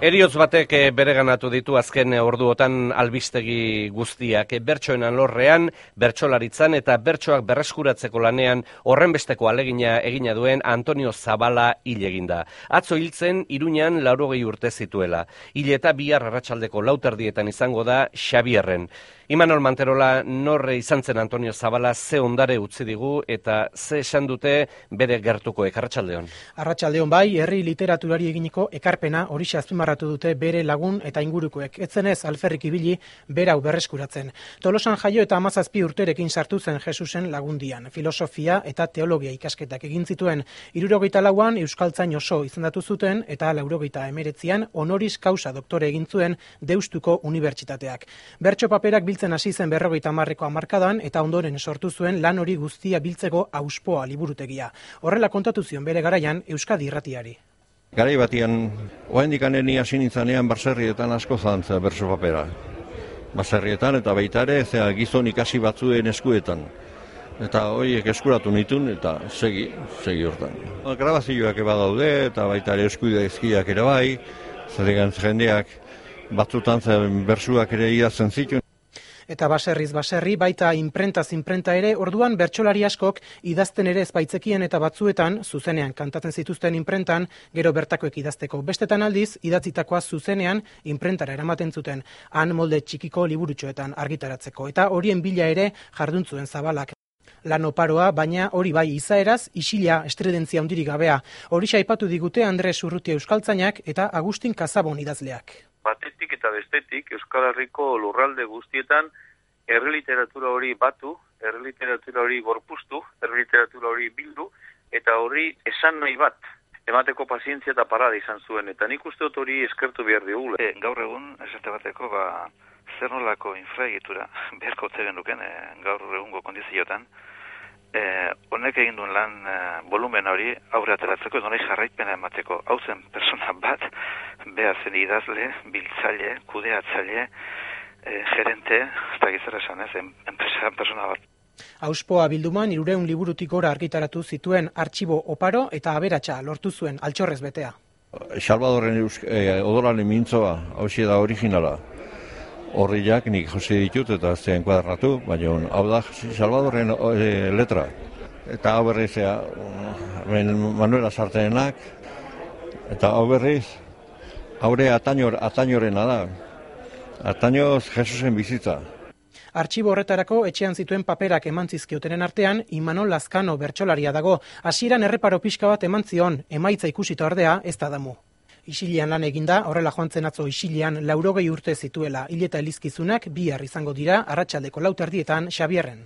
Eriotz batek eh, bereganatu ditu azken orduotan albistegi guztiak. Eh, bertsoen lorrean, bertsolaritzan eta bertsoak berreskuratzeko lanean horrenbesteko alegina egina duen Antonio Zabala hil eginda. Atzo hiltzen Iruñan laurogei urte zituela. Hil eta bihar arratsaldeko lauterdietan izango da Xabierren. Imanol Manterola norre izan zen Antonio Zabala ze ondare utzi digu eta ze esan dute bere gertuko ekarratxaldeon. Arratxaldeon bai, herri literaturari eginiko ekarpena hori azpimarratu dute bere lagun eta ingurukoek. Etzenez alferrik ibili berau berreskuratzen. Tolosan jaio eta amazazpi urterekin sartu zen Jesusen lagundian. Filosofia eta teologia ikasketak egin zituen. Irurogeita lauan Euskaltzain oso izendatu zuten eta laurogeita emeretzian honoris causa doktore egin zuen Deustuko Unibertsitateak. Bertso paperak biltzen hasi zen berrogeita marreko amarkadan eta ondoren sortu zuen lan hori guztia biltzeko auspoa liburutegia. Horrela kontatu zion bere garaian Euskadi irratiari. Garai batian, oain dikaneni hasi nintzanean baserrietan asko zantzea berso papera. Baserrietan eta baita ere, zea gizon ikasi batzuen eskuetan. Eta horiek eskuratu nitun eta segi, segi hortan. Grabazioak eba daude eta baita ere eskuide ezkiak ere bai, zer jendeak batzutan zen bersuak ere idazten zituen eta baserriz baserri baita inprenta zinprenta ere orduan bertsolari askok idazten ere ezbaitzekien eta batzuetan zuzenean kantatzen zituzten inprentan gero bertakoek idazteko. Bestetan aldiz idatzitakoa zuzenean inprentara eramaten zuten han molde txikiko liburutxoetan argitaratzeko. Eta horien bila ere jarduntzuen zabalak. Lan oparoa, baina hori bai izaeraz, isila estredentzia hundirik gabea. Hori aipatu digute Andres Urrutia Euskaltzainak eta Agustin Kazabon idazleak batetik eta bestetik Euskal Herriko lurralde guztietan herri literatura hori batu, herri literatura hori gorpuztu, herri literatura hori bildu, eta hori esan nahi bat, emateko pazientzia eta parada izan zuen, eta nik uste dut hori eskertu behar digula. E, gaur egun, esate bateko, ba, zer nolako infraegitura beharko tzegen duken, e, gaur egungo kondiziotan, e, honek egin duen lan e, volumen hori aurre ateratzeko edo nahi jarraipena emateko. Hau zen persona bat, behar zen idazle, biltzaile, kudeatzaile, e, gerente, ez da gizera esan ez, enpresa persona bat. Auspoa bilduman irureun liburutik gora argitaratu zituen artxibo oparo eta aberatsa lortu zuen altxorrez betea. Salvadorren e, odoran emintzoa, hau da originala horriak nik josi ditut eta zean kuadratu, baina hau da Salvadorren e, letra. Eta hau berriz, ea, Manuela Sartenenak, eta hau berriz, haure atainor, atañorena da. Atañoz Jesusen bizitza. Artxibo horretarako etxean zituen paperak emantzizkiotenen artean, Imanol Lazkano bertsolaria dago. Hasieran erreparo pixka bat emantzion, emaitza ikusita ordea ez da damu. Isilian lan eginda, horrela joan zen atzo isilian laurogei urte zituela, hileta elizkizunak bihar izango dira, arratsaldeko lauterdietan Xabierren.